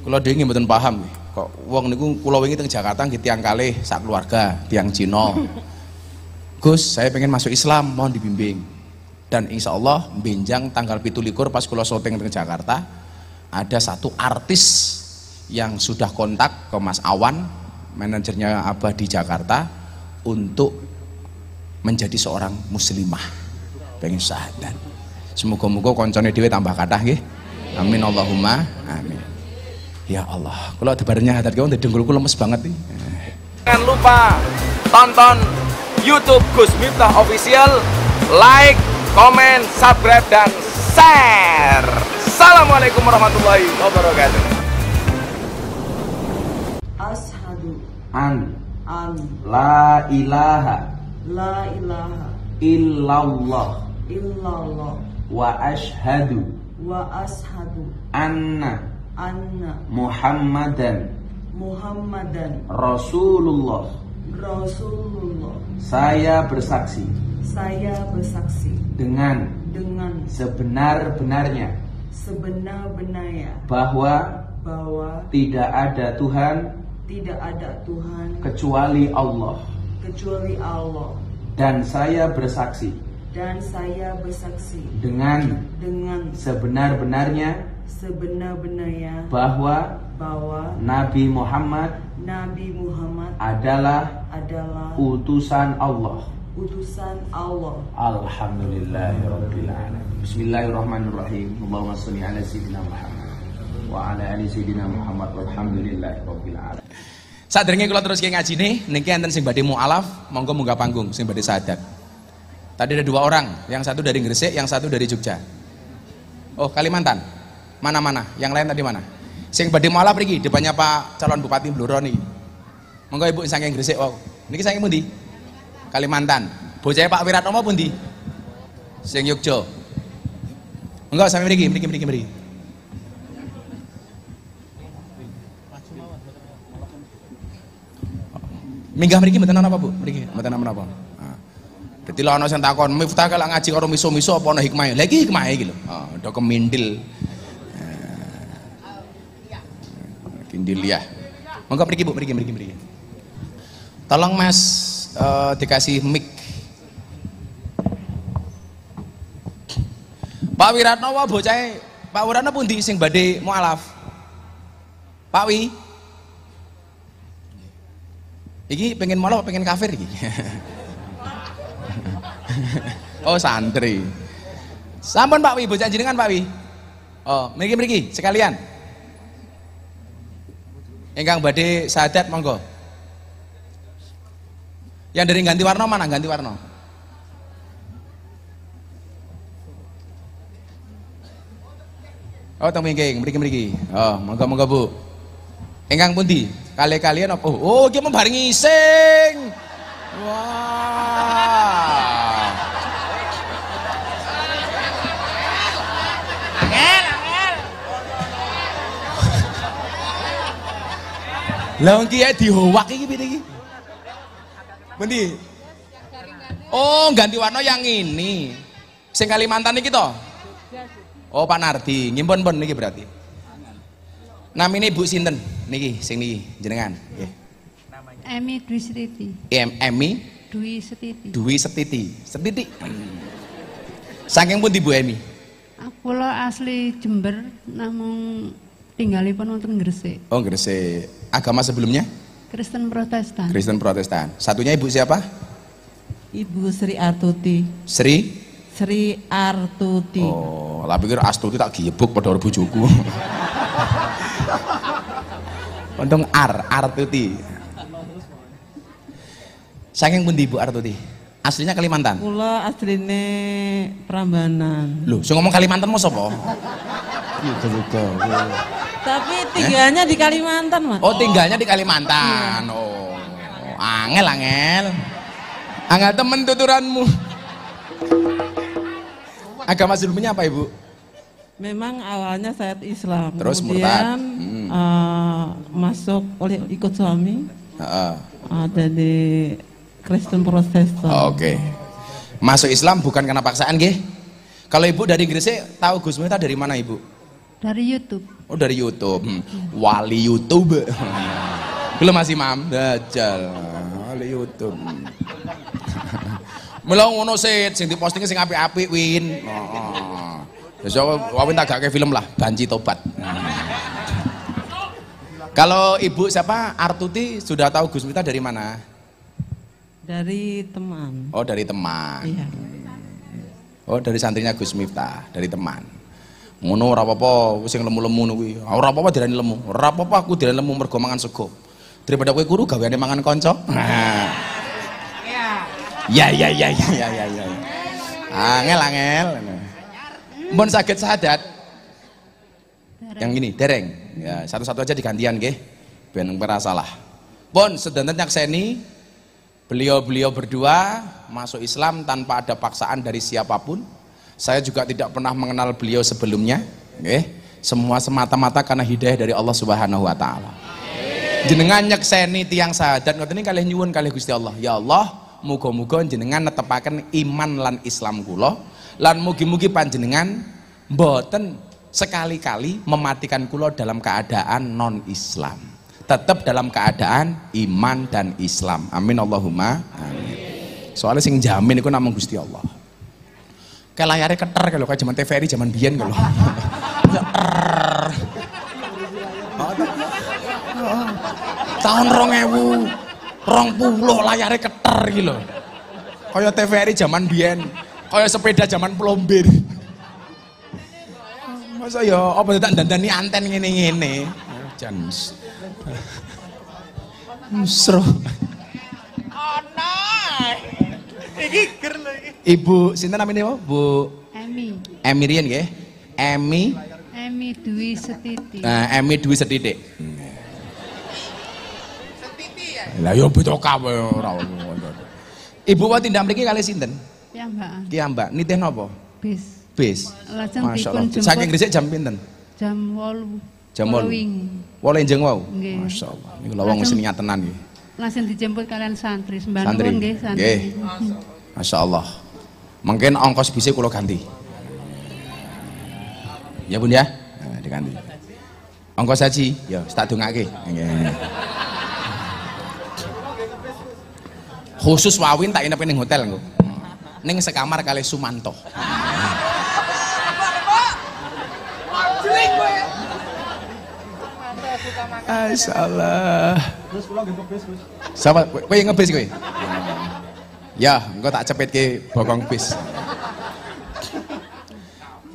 Kula dhewe mboten paham kok wong niku kula wingi teng Jakarta nggih tiyang kalih sak keluarga, tiang Cina. Gus, saya pengen masuk Islam, mohon dibimbing. Dan insya Allah benjang tanggal pitu likur pas kula syuting teng Jakarta ada satu artis yang sudah kontak ke Mas Awan, manajernya Abah di Jakarta untuk menjadi seorang muslimah. Pengen syahadat. Semoga-moga koncone dhewe tambah kathah nggih. Amin Allahumma amin. Ya Allah, kalau ada barangnya hadir kau dengkulku lemes banget nih. Jangan lupa tonton YouTube Gus Miftah Official, like, komen, subscribe dan share. Assalamualaikum warahmatullahi wabarakatuh. Ashadu An an la ilaha la ilaha illallah illallah wa ashhadu wa ashadu anna anna. Muhammadan. Muhammadan. Rasulullah. Rasulullah. Saya bersaksi. Saya bersaksi. Dengan. Dengan. Sebenar-benarnya. Sebenar-benarnya. Bahwa. Bahwa. Tidak ada Tuhan. Tidak ada Tuhan. Kecuali Allah. Kecuali Allah. Dan saya bersaksi. Dan saya bersaksi. Dengan. Dengan. Sebenar-benarnya sebenar-benarnya bahwa bahwa Nabi Muhammad Nabi Muhammad adalah adalah utusan Allah. utusan Allah. Alhamdulillahirabbil Bismillahirrahmanirrahim. Allahumma shalli ala sayyidina Muhammad wa ala ali sayyidina Muhammad walhamdulillahirabbil alamin. Sadurunge kula terus ngaji nih, niki enten sing badhe mualaf, monggo munggah panggung sing badhe sadat. Tadi ada dua orang, yang satu dari Gresik, yang satu dari Jogja. Oh, Kalimantan. Mana-mana? Yang lain tadi mana? Sing badhe mualaf mriki depannya Pak calon Bupati Blora nih. Monggo Ibu saking Gresik wow. Niki saking pundi? Kalimantan. Bocah Pak Wiratno pundi? Sing Yogja. Enggak sampai mriki, mriki, mriki, mriki. Minggah mriki mboten apa, Bu? Mriki mboten ana apa. Dadi lha ana sing takon, "Miftah kalau ngaji karo miso-miso apa ana hikmahe?" Lah iki hikmahe iki lho. Do kemindil. Kindil ya. Monggo mriki Bu, mriki, mriki, mriki. Tolong Mas eh, dikasih mic. Pak Wiratno wa bocahe Pak Wiratno pundi sing badhe mualaf? Pak Wi. Iki pengen apa pengen kafir iki? oh santri. Sampun Pak Wi, bocah jenengan Pak Wi. Oh, mriki-mriki sekalian. Ingkang badhe sadat monggo. Yang dari ganti warna mana? Ganti warna. Oh, teng mingking, mriki-mriki. Oh, monggo-monggo Bu. Ingkang pundi? Kali kalian apa? Oh, iki membarengi sing. Wah. Lah wong kiye dihowak iki piye iki? Pundi? Oh, ganti warna yang ini. Sing Kalimantan iki to? Oh, Pak Nardi. Nyimpun pun niki berarti. Namine Ibu sinten? Niki sing niki jenengan. Nggih. Emi Dwi Setiti. Em Emi Dwi Setiti. Dwi Setiti. Setiti. Saking pun Bu Emi? Aku lo asli Jember, namun tinggalipun wonten Gresik. Oh, Gresik. Agama sebelumnya? Kristen Protestan. Kristen Protestan. Satunya Ibu siapa? Ibu Sri Artuti. Sri? Sri Artuti. Oh, lah pikir Astuti tak giyebuk padha karo bojoku. Untung Ar, Artuti. Saking pundi Bu Artuti? Aslinya Kalimantan. Kula asline Prambanan. Loh, sing ngomong Kalimantan mau sapa? Iya, juga. Tapi tinggalnya di Kalimantan, Mas. Oh, tinggalnya di Kalimantan. Oh, angel angel. Angel temen tuturanmu. Agama sebelumnya apa, Ibu? Memang awalnya saya Islam. Terus Kemudian murtad. Hmm. eh, masuk oleh ikut suami Heeh. eh, jadi Kristen Protestan. Oke. Masuk Islam bukan karena paksaan, nggih? Kalau Ibu dari Gresik, tahu Gus Miftah dari mana, Ibu? Dari YouTube. Oh dari YouTube. Hmm. Wali YouTube. Belum masih mam. Dajal. Wali YouTube. Mula ngono sih, sing diposting sing apik-apik Win. Heeh. Besok Wawin tak gak film lah, banci tobat. Kalau ibu siapa Artuti sudah tahu Gus Miftah dari mana? Dari teman. Oh dari teman. Iya. Oh dari santrinya Gus Miftah, dari teman. Ngono ora apa-apa, sing lemu-lemu kuwi. Ora apa-apa dirani lemu. Ora apa-apa aku dirani lemu mergo mangan sego. Daripada kowe guru gaweane mangan kanca. Ya ya ya ya ya ya ya. Angel angel. Mun sakit sahadat yang ini dereng. Ya, satu-satu aja digantian nggih. Ben ora salah. Pun sedanten nyakseni beliau-beliau berdua masuk Islam tanpa ada paksaan dari siapa pun. Saya juga tidak pernah mengenal beliau sebelumnya, nggih. Semua semata-mata karena hidayah dari Allah Subhanahu wa taala. Jenengan nyekseni tiang sahadat ini kalih nyuwun kalih Gusti Allah. Ya Allah, muga-muga jenengan netepaken iman lan Islam kula lan mugi-mugi panjenengan mboten sekali-kali mematikan kula dalam keadaan non Islam. Tetap dalam keadaan iman dan Islam. Amin Allahumma amin. Soalnya sing jamin iku namung Gusti Allah. Kayak layarnya keter kalau kayak zaman TVRI zaman biyen kalau. Tahun rong ewu, rong puluh layarnya keter gitu. Kayak TVRI zaman biyen, kayak sepeda zaman plombir. Masa ya apa tak dandani anten ngene-ngene. Jan. Musro. Ibu sinten namanya apa? Bu Emi. Emi Rian nggih. Emi Emi Dwi Setiti. Nah, Emi duwe setitik. Lah yo beda kawe ora ngono. Ibu wa tindak mriki kali sinten? Ya Mbak. Ki Mbak, nitih napa? Bis. Bis. Lajeng Masya dipun Allah. Saking jemput gresik jam pinten? jam 8. Jam 8. Wingi. Wole enjeng wau. Nggih. Masya Allah. Niku lawang wis niat tenan nggih. Langsung dijemput kalian santri. Sembah Santri. nggih santri. Masya Allah. Mungkin ongkos bisnya kulo ganti. Ya bun ya, nah, diganti. Ongkos haji, ya tak dongake. Nggih. Khusus wawin tak inep ning hotel engko. Ning sekamar kali Sumanto. Masyaallah. Siapa? Kowe yang ngebis kowe? Ya, engko tak cepet ke bokong bis.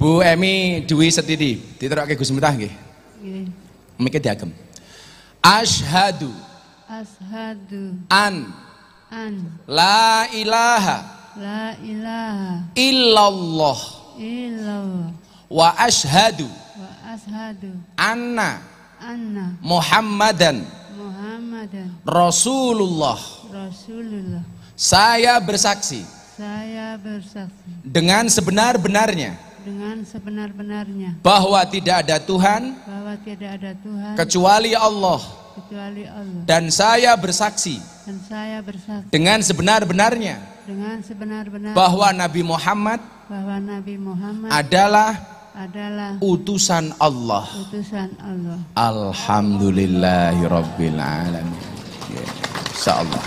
Bu Emi Dwi Setidi, diterokke Gus Miftah nggih. Nggih. Mike diagem. Ashadu. Ashadu. An. An. La ilaha. La ilaha. Illallah. Illallah. Wa ashadu. Wa ashadu. Anna. Anna. Muhammadan Muhammadan Rasulullah. Rasulullah. Saya bersaksi. Saya bersaksi. Dengan sebenar-benarnya. Dengan sebenar-benarnya. Bahwa tidak ada Tuhan. Bahwa tidak ada Tuhan. Kecuali Allah. Kecuali Allah. Dan saya bersaksi. Dan saya bersaksi. Dengan sebenar-benarnya. Dengan sebenar-benar bahwa Nabi Muhammad bahwa Nabi Muhammad adalah adalah utusan Allah. utusan Allah. Alhamdulillahirabbil alamin. Ya, Insyaallah.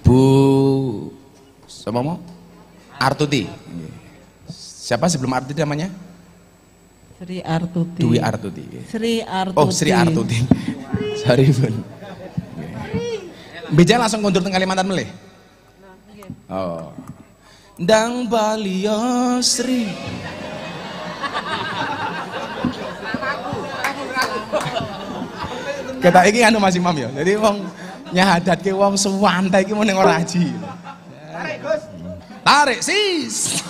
Bu siapa mau? Artuti. Siapa sebelum Artuti namanya? Sri Artuti. Dwi Artuti. Sri Artuti. Oh, Sri Artuti. Sorry, Bun. Bija langsung kondur teng Kalimantan melih. Oh. Ndang Balio Sri. Kita iki anu Mas Imam ya. Jadi wong nyahadat ke wong sewantai iki mending ora haji. Tarik, Gus. Tarik, sis.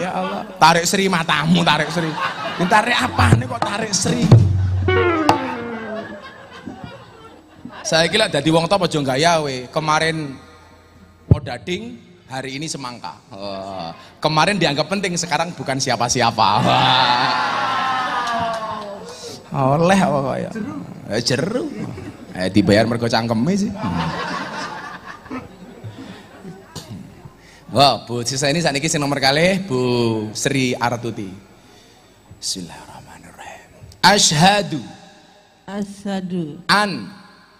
Ya Allah, tarik Sri matamu, tarik Sri. Ini tarik apa nih kok tarik Sri? Saya kira dari wong top aja gaya we. Kemarin Odading, hari ini semangka. Eh, kemarin dianggap penting, sekarang bukan siapa-siapa. Oleh apa kok ya? Eh, jeru. Eh, dibayar mergo cangkeme sih. Wah, Bu sisa ini saat ini sing nomor kali Bu Sri Artuti. Bismillahirrahmanirrahim. Ashadu Asyhadu an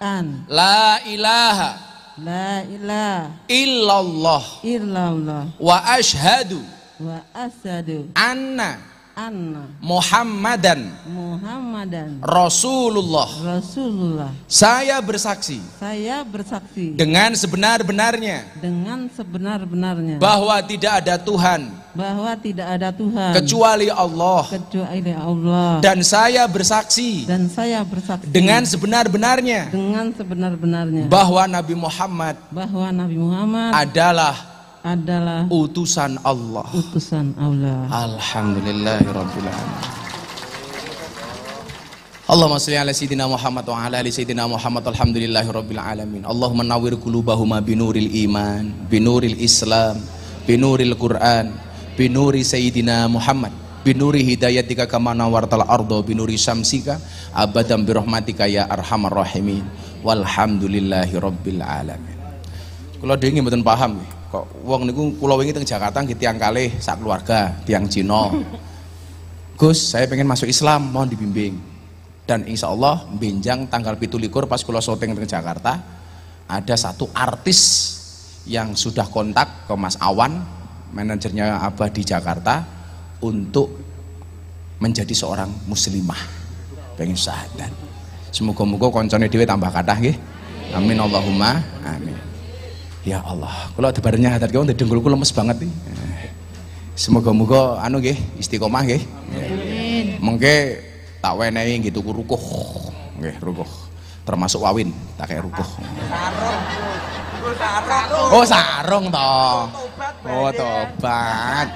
an la ilaha la ilaha illallah illallah wa ashadu wa asyhadu anna anna Muhammadan. Muhammadan. Rasulullah. Rasulullah. Saya bersaksi Saya bersaksi. dengan sebenar-benarnya. Dengan sebenar-benarnya. Bahwa tidak ada Tuhan. Bahwa tidak ada Tuhan. Kecuali Allah. Kecuali Allah. Dan saya bersaksi dan saya bersaksi. dengan sebenar-benarnya. Dengan sebenar-benarnya. Bahwa Nabi Muhammad bahwa Nabi Muhammad adalah adalah utusan Allah. utusan Allah. Alhamdulillahirabbil alamin. Allahumma shalli ala sayyidina Muhammad wa ala ali sayyidina Muhammad alhamdulillahirabbil alamin. Allahumma nawwir qulubahuma binuril iman, binuril Islam, binuril Quran, binuri sayyidina Muhammad. Binuri hidayatika kama nawartal ardo binuri syamsika abadan birahmatika ya arhamar rahimin walhamdulillahi rabbil alamin Kalau dhewe mboten paham nggih kok wong niku kula wingi teng Jakarta nggih tiang kalih sak keluarga, tiang Cina. Gus, saya pengen masuk Islam, mohon dibimbing. Dan insya Allah benjang tanggal pitu likur pas kula syuting teng Jakarta ada satu artis yang sudah kontak ke Mas Awan, manajernya Abah di Jakarta untuk menjadi seorang muslimah. Pengen syahadat. Semoga-moga koncone dhewe tambah kathah nggih. Amin Allahumma amin. Ya Allah, kalau ada badannya hadat kau dengkulku lemes banget nih. Semoga-moga anu nggih istiqomah nggih. Mengke tak wenehi gitu ku rukuh. Nggih, rukuh. Termasuk wawin, tak kayak rukuh. Oh, sarung toh. Oh, tobat.